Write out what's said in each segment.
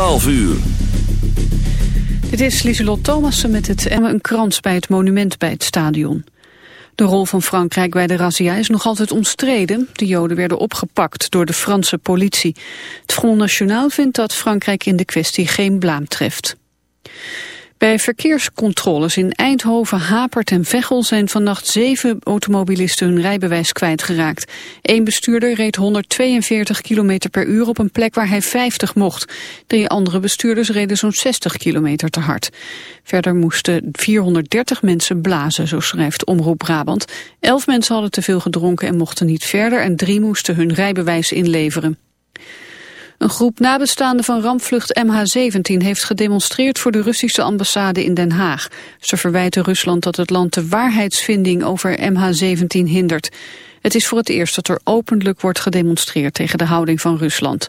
12 uur. Dit is Lieselot Thomassen met het Emmen een krans bij het monument bij het stadion. De rol van Frankrijk bij de razzia is nog altijd omstreden. De Joden werden opgepakt door de Franse politie. Het Front National vindt dat Frankrijk in de kwestie geen blaam treft. Bij verkeerscontroles in Eindhoven, Hapert en Veghel zijn vannacht zeven automobilisten hun rijbewijs kwijtgeraakt. Eén bestuurder reed 142 km per uur op een plek waar hij 50 mocht. Drie andere bestuurders reden zo'n 60 km te hard. Verder moesten 430 mensen blazen, zo schrijft Omroep Brabant. Elf mensen hadden te veel gedronken en mochten niet verder en drie moesten hun rijbewijs inleveren. Een groep nabestaanden van rampvlucht MH17 heeft gedemonstreerd voor de Russische ambassade in Den Haag. Ze verwijten Rusland dat het land de waarheidsvinding over MH17 hindert. Het is voor het eerst dat er openlijk wordt gedemonstreerd tegen de houding van Rusland.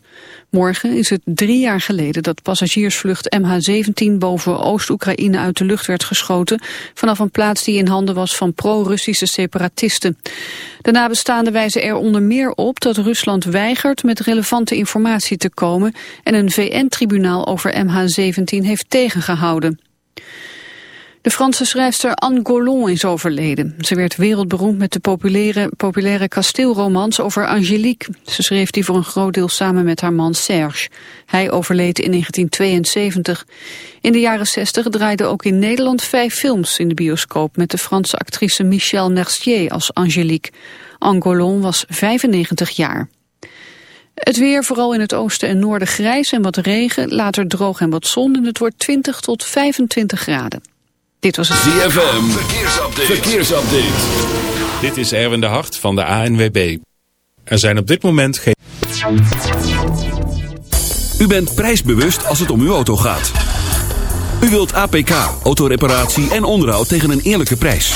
Morgen is het drie jaar geleden dat passagiersvlucht MH17 boven Oost-Oekraïne uit de lucht werd geschoten vanaf een plaats die in handen was van pro-Russische separatisten. De nabestaanden wijzen er onder meer op dat Rusland weigert met relevante informatie te komen en een VN-tribunaal over MH17 heeft tegengehouden. De Franse schrijfster Anne Golon is overleden. Ze werd wereldberoemd met de populaire, populaire kasteelromans over Angélique. Ze schreef die voor een groot deel samen met haar man Serge. Hij overleed in 1972. In de jaren 60 draaiden ook in Nederland vijf films in de bioscoop... met de Franse actrice Michel Mercier als Angélique. Anne Golon was 95 jaar. Het weer, vooral in het oosten en noorden grijs en wat regen, later droog en wat zon en het wordt 20 tot 25 graden. Dit was het ZFM. Verkeersupdate. Verkeersupdate. Dit is Erwin de Hart van de ANWB. Er zijn op dit moment geen... U bent prijsbewust als het om uw auto gaat. U wilt APK, autoreparatie en onderhoud tegen een eerlijke prijs.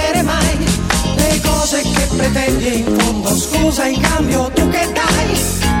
cose che pretendi in fondo. Scusa in cambio tu che dai?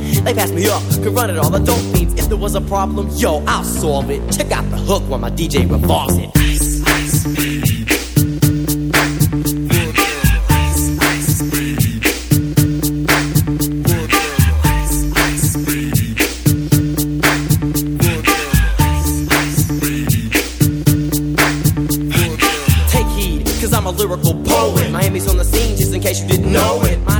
They passed me up, could run it all the dope fiends. If there was a problem, yo, I'll solve it. Check out the hook while my DJ revolves it. Take heed, cause I'm a lyrical poet. Miami's on the scene, just in case you didn't know it. My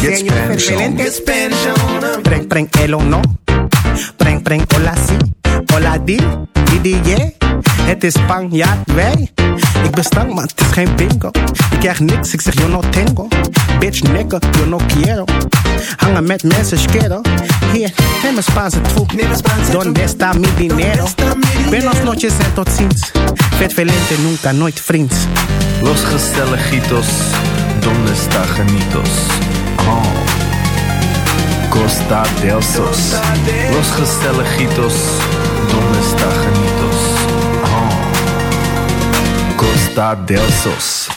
Get Spanish on. Get Spanish on. Pren, el o no. Pren, pren, hola sí. Hola di, di, di, yeah. Het is Spanjaard, wij. Ik ben stank, maar het is geen bingo. Ik krijg niks, ik zeg yo no tengo. Bitch nigga, yo no quiero. Hangen met mensen, schero. Hier, neem een Spaanse troep. Donde está mi dinero? Buenos noches en tot ziens. Vet velente, nunca, nooit vriends. Los gezelligitos, donde está genitos? Oh. Costa del Sos. Los gezelligitos, donde está genitos? Oh. Costa del Sos.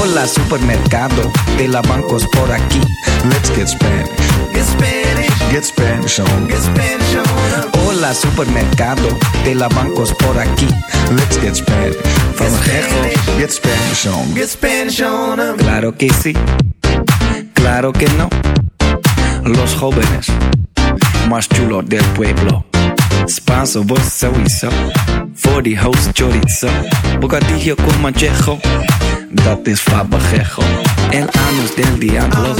Hola supermercado, de la bancos por aquí. Let's get Spanish. Get Spanish. Get Spanish on. Get Spanish on. Hola supermercado, de la bancos por aquí. Let's get Spanish. From Mexico. Get Spanish on. Get Spanish on. 'em. Claro que sí. Claro que no. Los jóvenes más chulos del pueblo. Spanso, vos. Voor die host chorizo. Bocadillo con manchejo. Dat is fabajejo. El anus del diablo.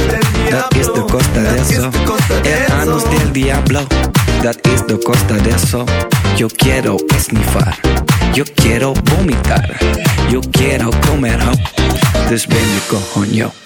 Dat is de costa de eso. El anus del diablo. Dat is de costa de eso. Yo quiero esnifar. Yo quiero vomitar. Yo quiero comer ho. Dus ben je.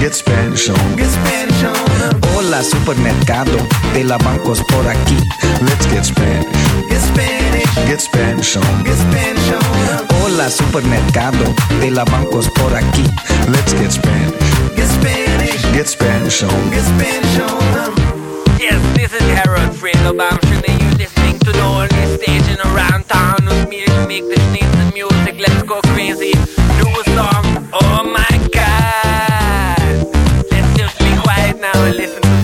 Get Spanish on. Get Spanish on. Hola supermercado, de la bancos por aquí. Let's get Spanish. Get Spanish. Get Spanish on. Get Spanish on. Hola supermercado, de la bancos por aquí. Let's get Spanish. Get Spanish. Get Spanish on. Get Spanish on. Yes, this is Harold Fredo. I'm sure that you're listening to the only station around town with me to make the sneeze of music. listen to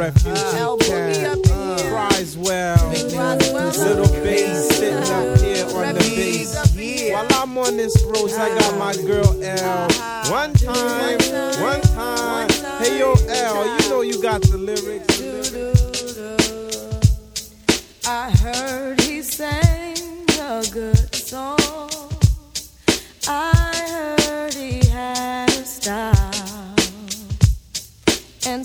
refuge. Uh, uh, Risewell. Little bass sitting up here on the bass. While I'm on this road, I got my girl L. One time, one time. Hey, yo, L, you know you got the lyrics. The lyrics. I heard he sang a good song.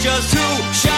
just who shall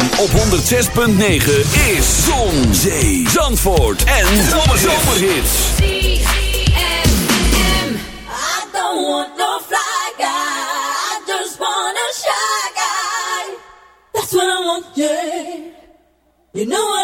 Op 106.9 is Zon, Zee, Zandvoort en Zomerhits. M. I don't want no fly guy. I just want a shy guy. That's what I want, yeah. You know what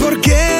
¿Por qué?